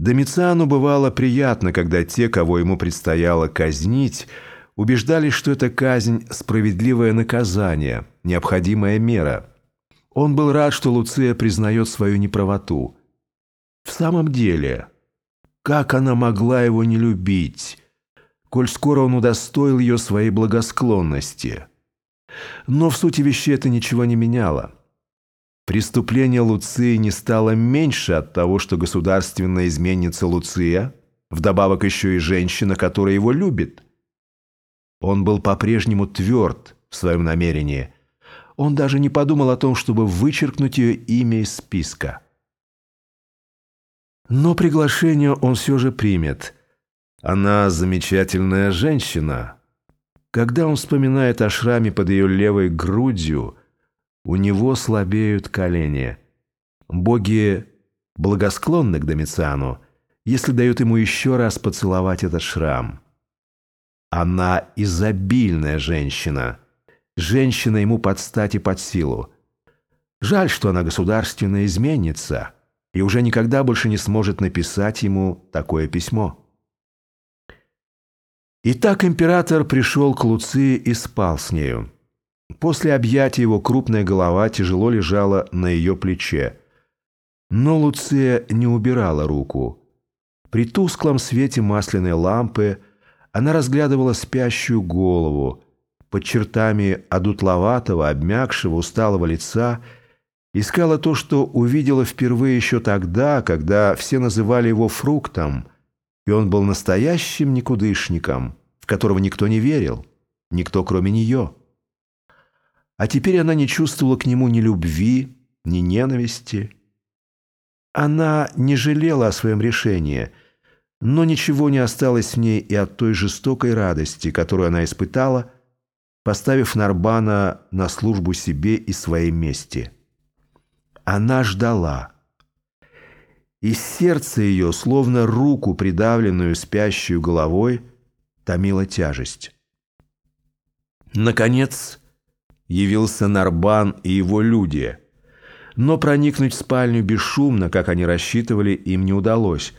Домициану бывало приятно, когда те, кого ему предстояло казнить, убеждались, что это казнь – справедливое наказание, необходимая мера. Он был рад, что Луция признает свою неправоту. В самом деле, как она могла его не любить, коль скоро он удостоил ее своей благосклонности? Но в сути вещей это ничего не меняло. Преступление Луции не стало меньше от того, что государственная изменница Луция, вдобавок еще и женщина, которая его любит. Он был по-прежнему тверд в своем намерении. Он даже не подумал о том, чтобы вычеркнуть ее имя из списка. Но приглашение он все же примет. Она замечательная женщина. Когда он вспоминает о шраме под ее левой грудью – у него слабеют колени. Боги благосклонны к Домициану, если дают ему еще раз поцеловать этот шрам. Она изобильная женщина. Женщина ему под стать и под силу. Жаль, что она государственная изменница и уже никогда больше не сможет написать ему такое письмо. Итак, император пришел к Луции и спал с нею. После объятия его крупная голова тяжело лежала на ее плече. Но Луция не убирала руку. При тусклом свете масляной лампы она разглядывала спящую голову. Под чертами одутловатого, обмякшего, усталого лица искала то, что увидела впервые еще тогда, когда все называли его фруктом, и он был настоящим никудышником, в которого никто не верил, никто кроме нее. А теперь она не чувствовала к нему ни любви, ни ненависти. Она не жалела о своем решении, но ничего не осталось в ней и от той жестокой радости, которую она испытала, поставив Нарбана на службу себе и своей мести. Она ждала. И сердце ее, словно руку, придавленную спящую головой, томила тяжесть. Наконец, явился Нарбан и его люди. Но проникнуть в спальню бесшумно, как они рассчитывали, им не удалось.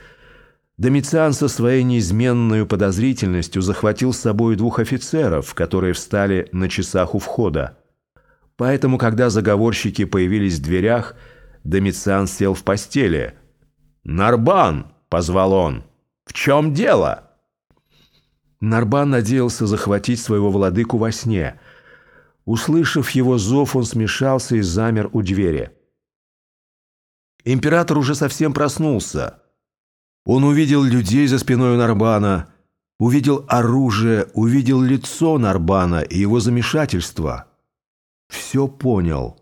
Домициан со своей неизменной подозрительностью захватил с собой двух офицеров, которые встали на часах у входа. Поэтому, когда заговорщики появились в дверях, Домициан сел в постели. «Нарбан!» — позвал он. «В чем дело?» Нарбан надеялся захватить своего владыку во сне — Услышав его зов, он смешался и замер у двери. Император уже совсем проснулся. Он увидел людей за спиной Нарбана, увидел оружие, увидел лицо Нарбана и его замешательство. Все понял.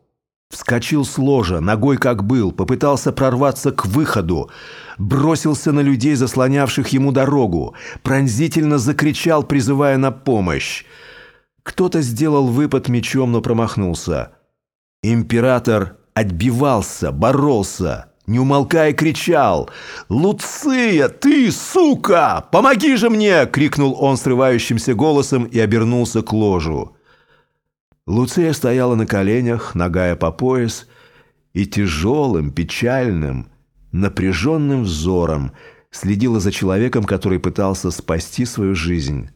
Вскочил с ложа, ногой как был, попытался прорваться к выходу, бросился на людей, заслонявших ему дорогу, пронзительно закричал, призывая на помощь. Кто-то сделал выпад мечом, но промахнулся. Император отбивался, боролся, не умолкая кричал «Луция, ты, сука! Помоги же мне!» — крикнул он срывающимся голосом и обернулся к ложу. Луция стояла на коленях, ногая по пояс, и тяжелым, печальным, напряженным взором следила за человеком, который пытался спасти свою жизнь.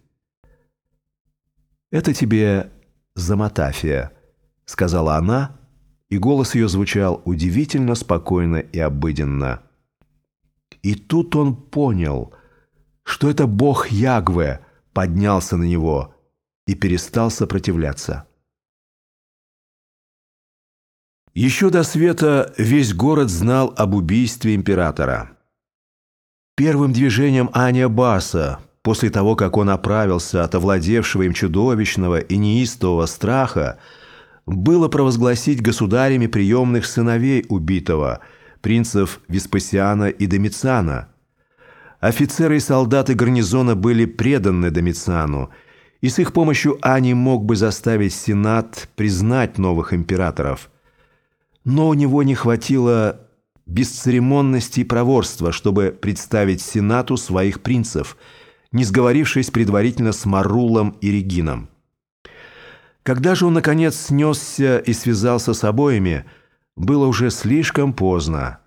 «Это тебе за Матафия», — сказала она, и голос ее звучал удивительно спокойно и обыденно. И тут он понял, что это бог Ягве поднялся на него и перестал сопротивляться. Еще до света весь город знал об убийстве императора. Первым движением Аня Баса после того, как он оправился от овладевшего им чудовищного и неистового страха, было провозгласить государями приемных сыновей убитого, принцев Веспасиана и Домициана. Офицеры и солдаты гарнизона были преданы Домициану, и с их помощью Ани мог бы заставить Сенат признать новых императоров. Но у него не хватило бесцеремонности и проворства, чтобы представить Сенату своих принцев – не сговорившись предварительно с Марулом и Регином. Когда же он, наконец, снесся и связался с обоими, было уже слишком поздно.